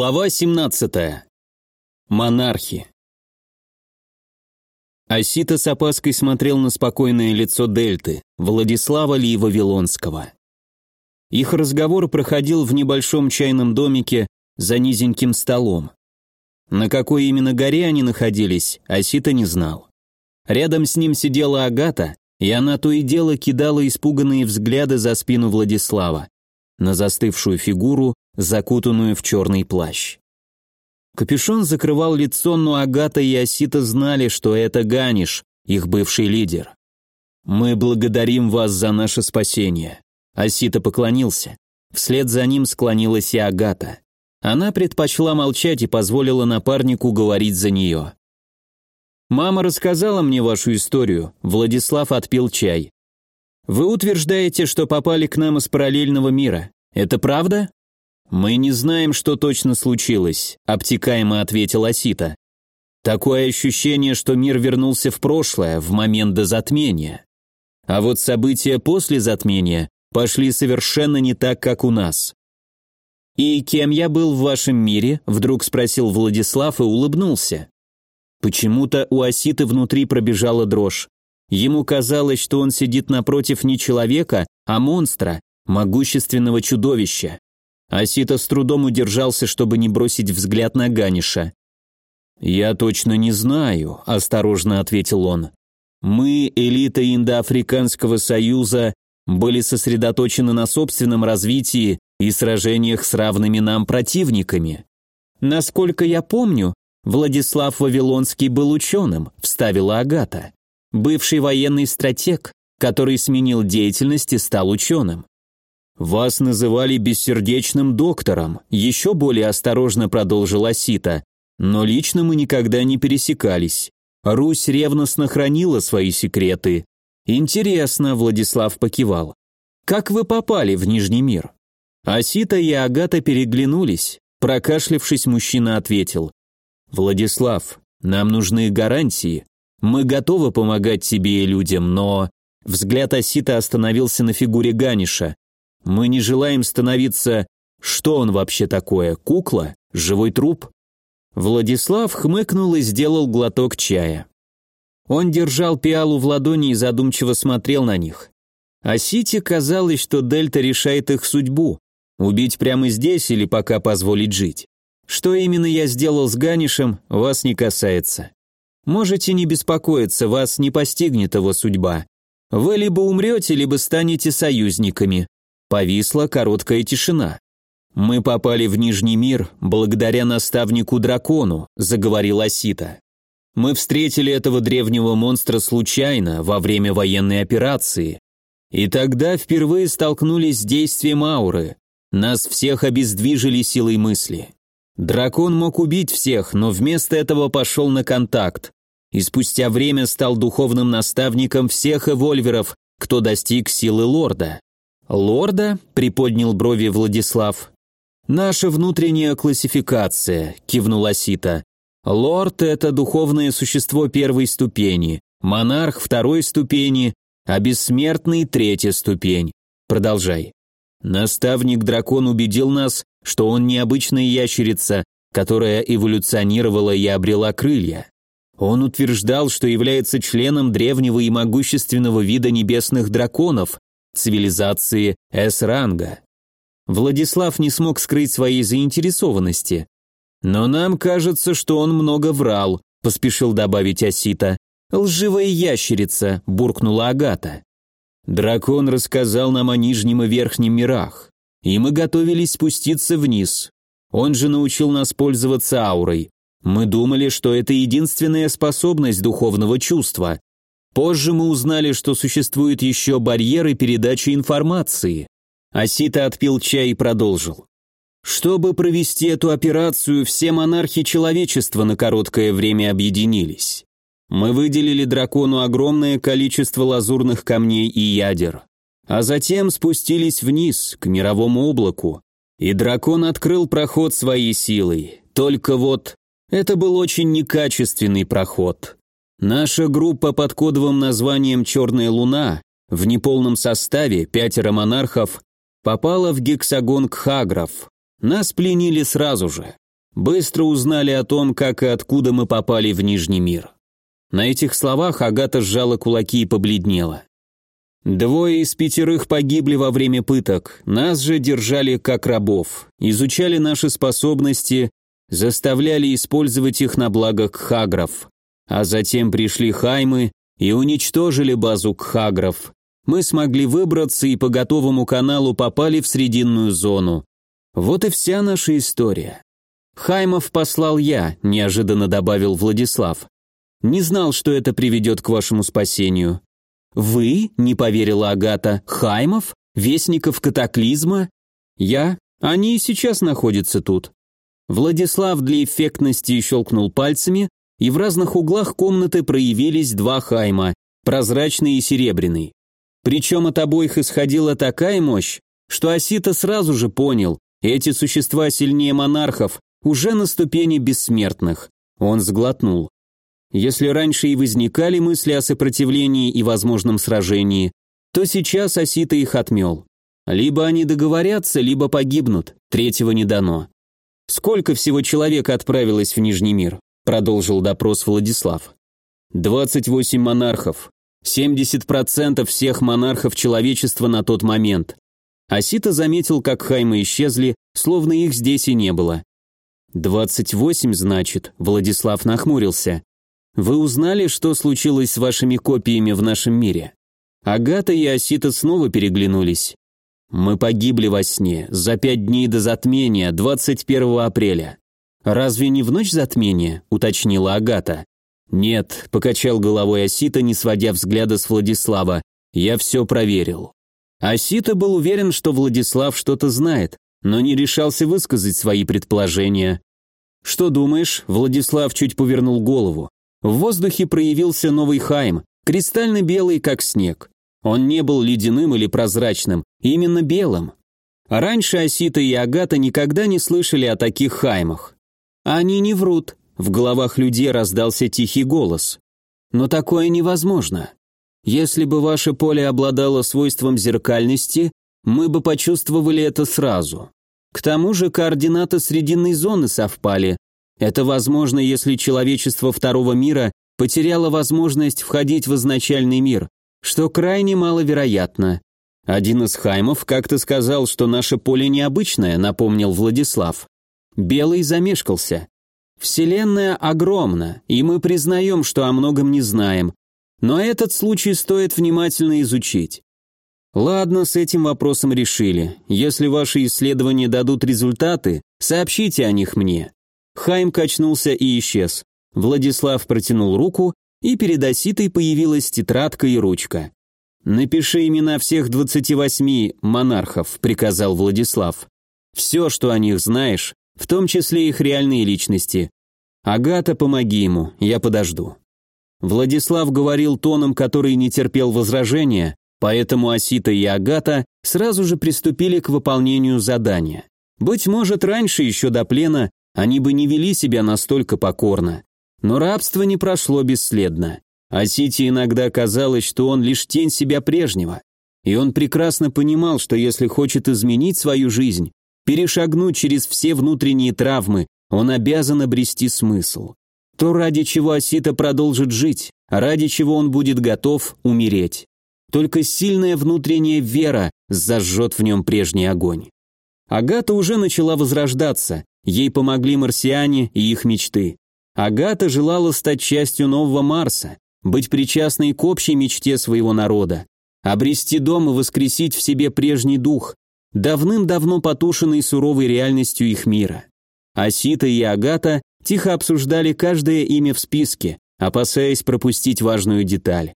Глава 17. Монархи. Асита с опаской смотрел на спокойное лицо Дельты, Владислава Ли Вавилонского. Их разговор проходил в небольшом чайном домике за низеньким столом. На какой именно горе они находились, Асита не знал. Рядом с ним сидела Агата, и она то и дело кидала испуганные взгляды за спину Владислава, на застывшую фигуру закутанную в черный плащ. Капюшон закрывал лицо, но Агата и Осита знали, что это Ганиш, их бывший лидер. «Мы благодарим вас за наше спасение». Осита поклонился. Вслед за ним склонилась и Агата. Она предпочла молчать и позволила напарнику говорить за нее. «Мама рассказала мне вашу историю», Владислав отпил чай. «Вы утверждаете, что попали к нам из параллельного мира. Это правда?» «Мы не знаем, что точно случилось», — обтекаемо ответил Асита. «Такое ощущение, что мир вернулся в прошлое, в момент до затмения. А вот события после затмения пошли совершенно не так, как у нас». «И кем я был в вашем мире?» — вдруг спросил Владислав и улыбнулся. Почему-то у Аситы внутри пробежала дрожь. Ему казалось, что он сидит напротив не человека, а монстра, могущественного чудовища. Асита с трудом удержался, чтобы не бросить взгляд на Ганиша. «Я точно не знаю», – осторожно ответил он. «Мы, элита Индоафриканского союза, были сосредоточены на собственном развитии и сражениях с равными нам противниками. Насколько я помню, Владислав Вавилонский был ученым», – вставила Агата. «Бывший военный стратег, который сменил деятельность и стал ученым. «Вас называли бессердечным доктором», еще более осторожно продолжила Сита. «Но лично мы никогда не пересекались. Русь ревностно хранила свои секреты». «Интересно», — Владислав покивал. «Как вы попали в Нижний мир?» Асита и Агата переглянулись. Прокашлявшись, мужчина ответил. «Владислав, нам нужны гарантии. Мы готовы помогать себе и людям, но...» Взгляд Асита остановился на фигуре Ганиша. Мы не желаем становиться... Что он вообще такое? Кукла? Живой труп? Владислав хмыкнул и сделал глоток чая. Он держал пиалу в ладони и задумчиво смотрел на них. А Сити казалось, что Дельта решает их судьбу. Убить прямо здесь или пока позволить жить. Что именно я сделал с Ганишем, вас не касается. Можете не беспокоиться, вас не постигнет его судьба. Вы либо умрете, либо станете союзниками. Повисла короткая тишина. «Мы попали в Нижний мир благодаря наставнику-дракону», – заговорила Сита. «Мы встретили этого древнего монстра случайно, во время военной операции. И тогда впервые столкнулись с действием ауры. Нас всех обездвижили силой мысли. Дракон мог убить всех, но вместо этого пошел на контакт. И спустя время стал духовным наставником всех эвольверов, кто достиг силы лорда. «Лорда?» – приподнял брови Владислав. «Наша внутренняя классификация», – кивнула Сита. «Лорд – это духовное существо первой ступени, монарх – второй ступени, а бессмертный – третья ступень. Продолжай». Наставник-дракон убедил нас, что он необычная ящерица, которая эволюционировала и обрела крылья. Он утверждал, что является членом древнего и могущественного вида небесных драконов, цивилизации С-ранга. Владислав не смог скрыть своей заинтересованности. «Но нам кажется, что он много врал», – поспешил добавить Осита. «Лживая ящерица», – буркнула Агата. «Дракон рассказал нам о нижнем и верхнем мирах, и мы готовились спуститься вниз. Он же научил нас пользоваться аурой. Мы думали, что это единственная способность духовного чувства, Позже мы узнали, что существуют еще барьеры передачи информации. Асита отпил чай и продолжил. Чтобы провести эту операцию, все монархи человечества на короткое время объединились. Мы выделили дракону огромное количество лазурных камней и ядер. А затем спустились вниз, к мировому облаку. И дракон открыл проход своей силой. Только вот это был очень некачественный проход. Наша группа под кодовым названием «Черная луна» в неполном составе, пятеро монархов, попала в гексагон Кхагров. Нас пленили сразу же. Быстро узнали о том, как и откуда мы попали в Нижний мир. На этих словах Агата сжала кулаки и побледнела. Двое из пятерых погибли во время пыток, нас же держали как рабов, изучали наши способности, заставляли использовать их на благо кхагров. А затем пришли хаймы и уничтожили базу кхагров. Мы смогли выбраться и по готовому каналу попали в срединную зону. Вот и вся наша история. Хаймов послал я, неожиданно добавил Владислав. Не знал, что это приведет к вашему спасению. «Вы?» — не поверила Агата. «Хаймов? Вестников катаклизма?» «Я? Они и сейчас находятся тут». Владислав для эффектности щелкнул пальцами, и в разных углах комнаты проявились два Хайма, прозрачный и серебряный. Причем от обоих исходила такая мощь, что Осита сразу же понял, эти существа сильнее монархов, уже на ступени бессмертных. Он сглотнул. Если раньше и возникали мысли о сопротивлении и возможном сражении, то сейчас Осита их отмел. Либо они договорятся, либо погибнут, третьего не дано. «Сколько всего человек отправилось в Нижний мир?» – продолжил допрос Владислав. «28 монархов. 70% всех монархов человечества на тот момент». Осита заметил, как Хаймы исчезли, словно их здесь и не было. «28, значит», – Владислав нахмурился. Вы узнали, что случилось с вашими копиями в нашем мире? Агата и Осита снова переглянулись. Мы погибли во сне за пять дней до затмения, 21 апреля. Разве не в ночь затмения? уточнила Агата. Нет, покачал головой Осита, не сводя взгляда с Владислава. Я все проверил. Осита был уверен, что Владислав что-то знает, но не решался высказать свои предположения. «Что думаешь?» Владислав чуть повернул голову. В воздухе проявился новый Хайм, кристально белый, как снег. Он не был ледяным или прозрачным, именно белым. Раньше Осита и Агата никогда не слышали о таких Хаймах. Они не врут. В головах людей раздался тихий голос. Но такое невозможно. Если бы ваше поле обладало свойством зеркальности, мы бы почувствовали это сразу. К тому же координаты срединной зоны совпали, это возможно, если человечество второго мира потеряло возможность входить в изначальный мир, что крайне маловероятно. Один из хаймов как-то сказал, что наше поле необычное, напомнил Владислав. Белый замешкался. Вселенная огромна, и мы признаем, что о многом не знаем. Но этот случай стоит внимательно изучить. Ладно, с этим вопросом решили. Если ваши исследования дадут результаты, сообщите о них мне. Хайм качнулся и исчез. Владислав протянул руку, и перед Оситой появилась тетрадка и ручка. «Напиши имена всех двадцати восьми монархов», — приказал Владислав. «Все, что о них знаешь, в том числе их реальные личности. Агата, помоги ему, я подожду». Владислав говорил тоном, который не терпел возражения, поэтому Осита и Агата сразу же приступили к выполнению задания. Быть может, раньше, еще до плена, они бы не вели себя настолько покорно. Но рабство не прошло бесследно. А Сити иногда казалось, что он лишь тень себя прежнего. И он прекрасно понимал, что если хочет изменить свою жизнь, перешагнуть через все внутренние травмы, он обязан обрести смысл. То, ради чего Асита продолжит жить, ради чего он будет готов умереть. Только сильная внутренняя вера зажжет в нем прежний огонь. Агата уже начала возрождаться, Ей помогли марсиане и их мечты. Агата желала стать частью нового Марса, быть причастной к общей мечте своего народа, обрести дом и воскресить в себе прежний дух, давным-давно потушенный суровой реальностью их мира. Асита и Агата тихо обсуждали каждое имя в списке, опасаясь пропустить важную деталь.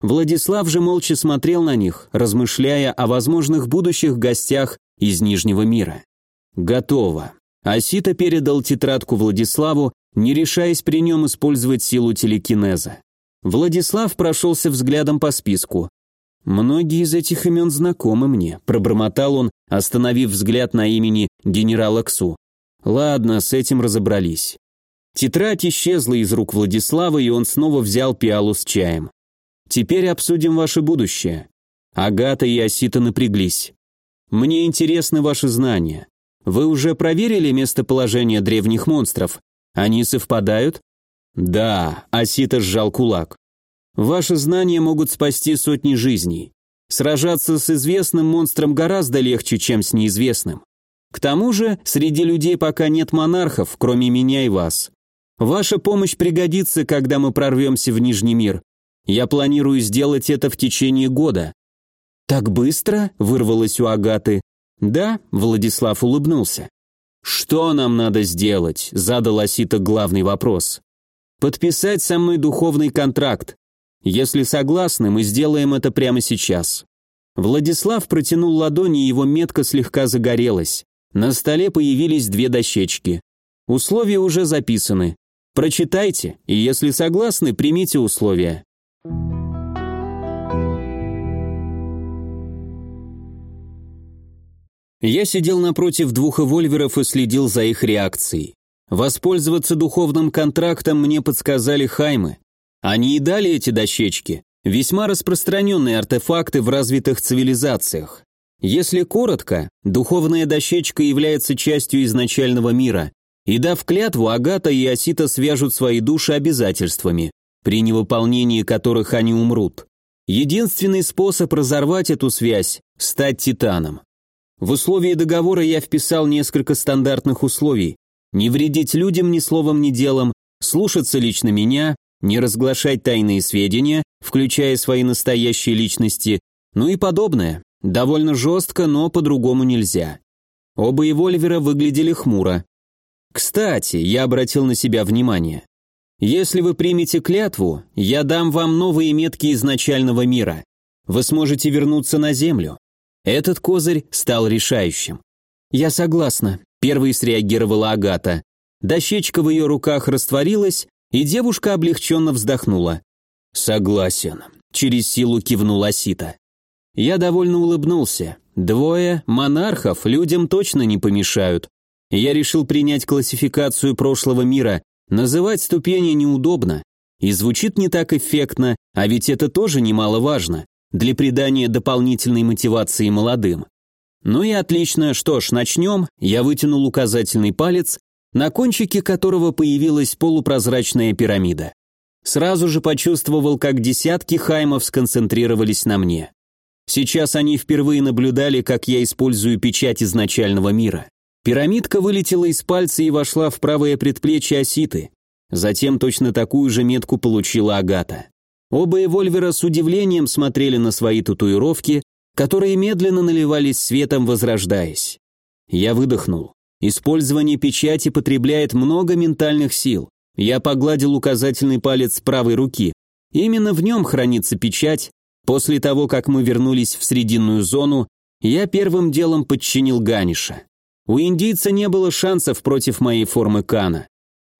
Владислав же молча смотрел на них, размышляя о возможных будущих гостях из Нижнего мира. Готово. Асита передал тетрадку Владиславу, не решаясь при нем использовать силу телекинеза. Владислав прошелся взглядом по списку. «Многие из этих имен знакомы мне», – пробормотал он, остановив взгляд на имени генерала Ксу. «Ладно, с этим разобрались». Тетрадь исчезла из рук Владислава, и он снова взял пиалу с чаем. «Теперь обсудим ваше будущее». Агата и Асита напряглись. «Мне интересны ваши знания. Вы уже проверили местоположение древних монстров? Они совпадают? Да, Асита сжал кулак. Ваши знания могут спасти сотни жизней. Сражаться с известным монстром гораздо легче, чем с неизвестным. К тому же, среди людей пока нет монархов, кроме меня и вас. Ваша помощь пригодится, когда мы прорвемся в Нижний мир. Я планирую сделать это в течение года». «Так быстро?» – вырвалось у Агаты. «Да», – Владислав улыбнулся. «Что нам надо сделать?» – задал Осита главный вопрос. «Подписать со мной духовный контракт. Если согласны, мы сделаем это прямо сейчас». Владислав протянул ладони, и его метка слегка загорелась. На столе появились две дощечки. Условия уже записаны. Прочитайте, и если согласны, примите условия. Я сидел напротив двух эвольверов и следил за их реакцией. Воспользоваться духовным контрактом мне подсказали Хаймы. Они и дали эти дощечки, весьма распространенные артефакты в развитых цивилизациях. Если коротко, духовная дощечка является частью изначального мира, и дав клятву, Агата и Осита свяжут свои души обязательствами, при невыполнении которых они умрут. Единственный способ разорвать эту связь – стать титаном. В условии договора я вписал несколько стандартных условий. Не вредить людям ни словом, ни делом, слушаться лично меня, не разглашать тайные сведения, включая свои настоящие личности, ну и подобное. Довольно жестко, но по-другому нельзя. Оба эвольвера выглядели хмуро. Кстати, я обратил на себя внимание. Если вы примете клятву, я дам вам новые метки изначального мира. Вы сможете вернуться на Землю. Этот козырь стал решающим. Я согласна, первой среагировала Агата. Дощечка в ее руках растворилась, и девушка облегченно вздохнула. Согласен, через силу кивнула Сита. Я довольно улыбнулся. Двое монархов людям точно не помешают. Я решил принять классификацию прошлого мира, называть ступени неудобно, и звучит не так эффектно, а ведь это тоже немаловажно, для придания дополнительной мотивации молодым. Ну и отлично, что ж, начнем, я вытянул указательный палец, на кончике которого появилась полупрозрачная пирамида. Сразу же почувствовал, как десятки хаймов сконцентрировались на мне. Сейчас они впервые наблюдали, как я использую печать изначального мира. Пирамидка вылетела из пальца и вошла в правое предплечье Оситы. Затем точно такую же метку получила Агата. Оба эвольвера с удивлением смотрели на свои татуировки, которые медленно наливались светом, возрождаясь. Я выдохнул. Использование печати потребляет много ментальных сил. Я погладил указательный палец правой руки. Именно в нем хранится печать. После того, как мы вернулись в срединную зону, я первым делом подчинил Ганиша. У индийца не было шансов против моей формы Кана.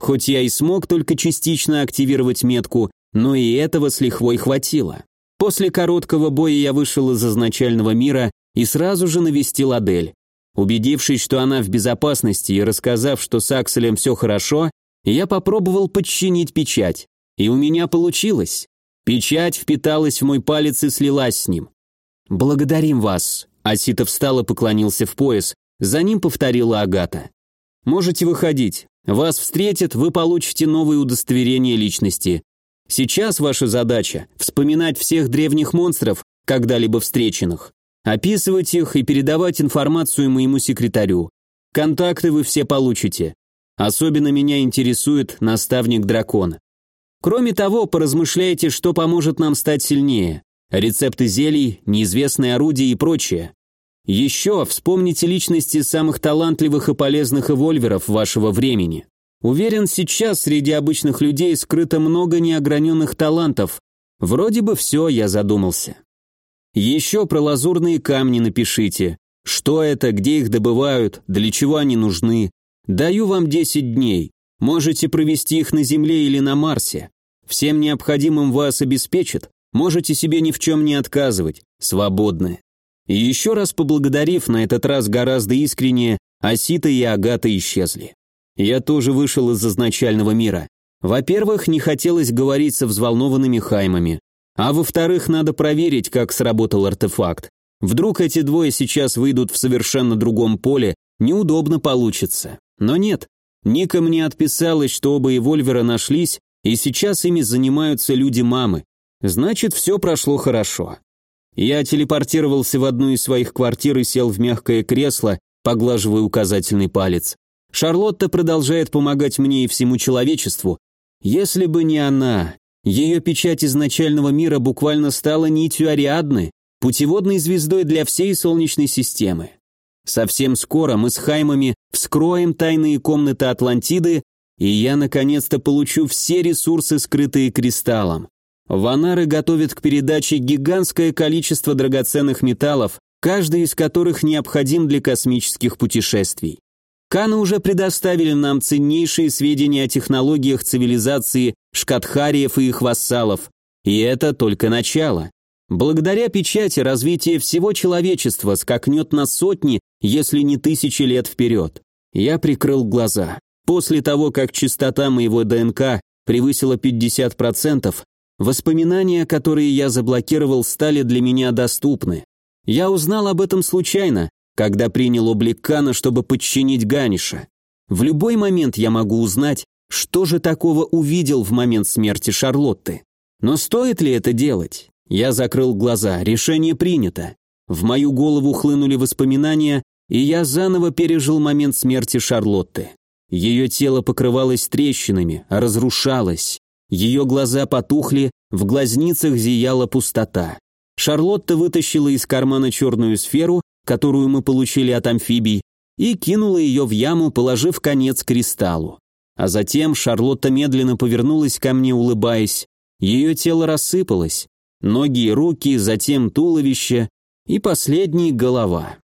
Хоть я и смог только частично активировать метку, но и этого с лихвой хватило. После короткого боя я вышел из изначального мира и сразу же навестил Адель. Убедившись, что она в безопасности и рассказав, что с Акселем все хорошо, я попробовал подчинить печать. И у меня получилось. Печать впиталась в мой палец и слилась с ним. «Благодарим вас», — Асита встал поклонился в пояс, за ним повторила Агата. «Можете выходить. Вас встретят, вы получите новые удостоверения личности. Сейчас ваша задача – вспоминать всех древних монстров, когда-либо встреченных, описывать их и передавать информацию моему секретарю. Контакты вы все получите. Особенно меня интересует наставник дракона. Кроме того, поразмышляйте, что поможет нам стать сильнее. Рецепты зелий, неизвестные орудия и прочее. Еще вспомните личности самых талантливых и полезных эвольверов вашего времени. Уверен, сейчас среди обычных людей скрыто много неограненных талантов. Вроде бы все, я задумался. Еще про лазурные камни напишите. Что это, где их добывают, для чего они нужны. Даю вам 10 дней. Можете провести их на Земле или на Марсе. Всем необходимым вас обеспечат. Можете себе ни в чем не отказывать. Свободны. И еще раз поблагодарив, на этот раз гораздо искреннее, Асита и Агата исчезли. Я тоже вышел из изначального мира. Во-первых, не хотелось говорить со взволнованными хаймами. А во-вторых, надо проверить, как сработал артефакт. Вдруг эти двое сейчас выйдут в совершенно другом поле, Неудобно получится. Но нет. Ника мне отписалась, что оба эвольвера нашлись, и сейчас ими занимаются люди мамы. Значит, все прошло хорошо. Я телепортировался в одну из своих квартир и сел в мягкое кресло, поглаживая указательный палец. Шарлотта продолжает помогать мне и всему человечеству. Если бы не она, ее печать изначального мира буквально стала нитью Ариадны, путеводной звездой для всей Солнечной системы. Совсем скоро мы с Хаймами вскроем тайные комнаты Атлантиды, и я наконец-то получу все ресурсы, скрытые кристаллом. Ванары готовят к передаче гигантское количество драгоценных металлов, каждый из которых необходим для космических путешествий. Каны уже предоставили нам ценнейшие сведения о технологиях цивилизации шкатхариев и их вассалов, и это только начало. Благодаря печати развитие всего человечества скакнет на сотни, если не тысячи лет вперед. Я прикрыл глаза. После того, как частота моего ДНК превысила 50%, воспоминания, которые я заблокировал, стали для меня доступны. Я узнал об этом случайно, когда принял облик Кана, чтобы подчинить Ганиша. В любой момент я могу узнать, что же такого увидел в момент смерти Шарлотты. Но стоит ли это делать? Я закрыл глаза, решение принято. В мою голову хлынули воспоминания, и я заново пережил момент смерти Шарлотты. Ее тело покрывалось трещинами, разрушалось. Ее глаза потухли, в глазницах зияла пустота. Шарлотта вытащила из кармана черную сферу, которую мы получили от амфибий, и кинула ее в яму, положив конец кристаллу. А затем Шарлотта медленно повернулась ко мне, улыбаясь. Ее тело рассыпалось. Ноги и руки, затем туловище и последний голова.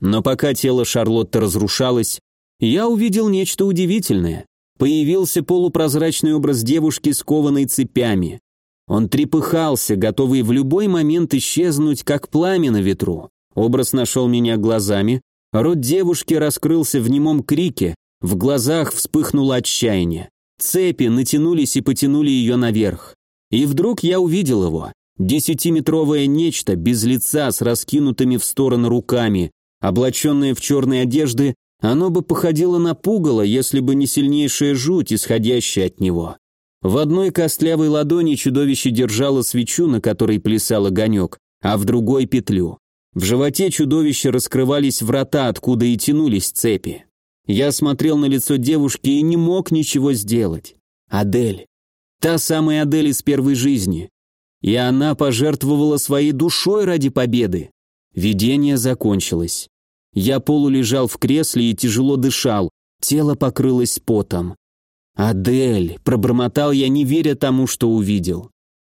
Но пока тело Шарлотты разрушалось, я увидел нечто удивительное. Появился полупрозрачный образ девушки, скованной цепями. Он трепыхался, готовый в любой момент исчезнуть, как пламя на ветру. Образ нашел меня глазами, рот девушки раскрылся в немом крике, в глазах вспыхнуло отчаяние. Цепи натянулись и потянули ее наверх. И вдруг я увидел его. Десятиметровое нечто, без лица, с раскинутыми в стороны руками, облаченное в черные одежды, оно бы походило на пугало, если бы не сильнейшая жуть, исходящая от него. В одной костлявой ладони чудовище держало свечу, на которой плясал огонек, а в другой петлю. В животе чудовища раскрывались врата, откуда и тянулись цепи. Я смотрел на лицо девушки и не мог ничего сделать. Адель. Та самая Адель из первой жизни. И она пожертвовала своей душой ради победы. Видение закончилось. Я полулежал в кресле и тяжело дышал, тело покрылось потом. «Адель!» – пробормотал я, не веря тому, что увидел.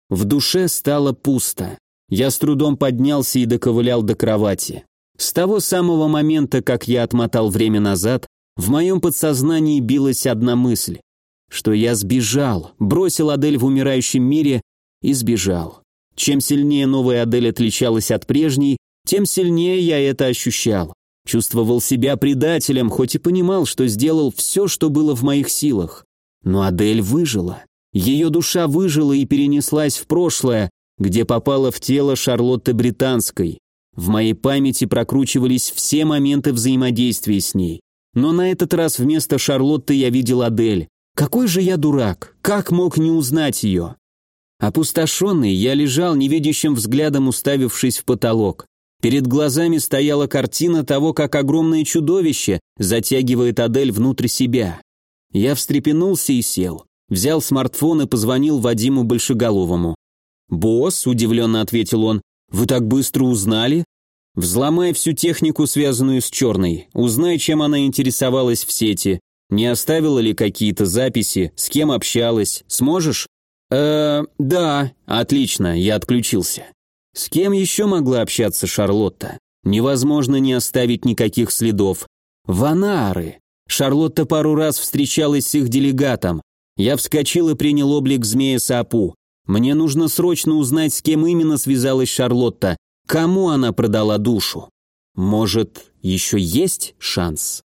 В душе стало пусто. Я с трудом поднялся и доковылял до кровати. С того самого момента, как я отмотал время назад, в моем подсознании билась одна мысль, что я сбежал, бросил Адель в умирающем мире и сбежал. Чем сильнее новая Адель отличалась от прежней, тем сильнее я это ощущал. Чувствовал себя предателем, хоть и понимал, что сделал все, что было в моих силах. Но Адель выжила. Ее душа выжила и перенеслась в прошлое, где попала в тело Шарлотты Британской. В моей памяти прокручивались все моменты взаимодействия с ней. Но на этот раз вместо Шарлотты я видел Адель. Какой же я дурак! Как мог не узнать ее? Опустошенный, я лежал невидящим взглядом, уставившись в потолок. Перед глазами стояла картина того, как огромное чудовище затягивает Адель внутрь себя. Я встрепенулся и сел. Взял смартфон и позвонил Вадиму Большеголовому. «Босс», — удивленно ответил он, — «вы так быстро узнали?» «Взломай всю технику, связанную с черной. Узнай, чем она интересовалась в сети. Не оставила ли какие-то записи, с кем общалась. Сможешь?» «Э, да, отлично, я отключился». С кем еще могла общаться Шарлотта? Невозможно не оставить никаких следов. Ванары. Шарлотта пару раз встречалась с их делегатом. Я вскочил и принял облик змея Сапу. Мне нужно срочно узнать, с кем именно связалась Шарлотта, кому она продала душу. Может, еще есть шанс?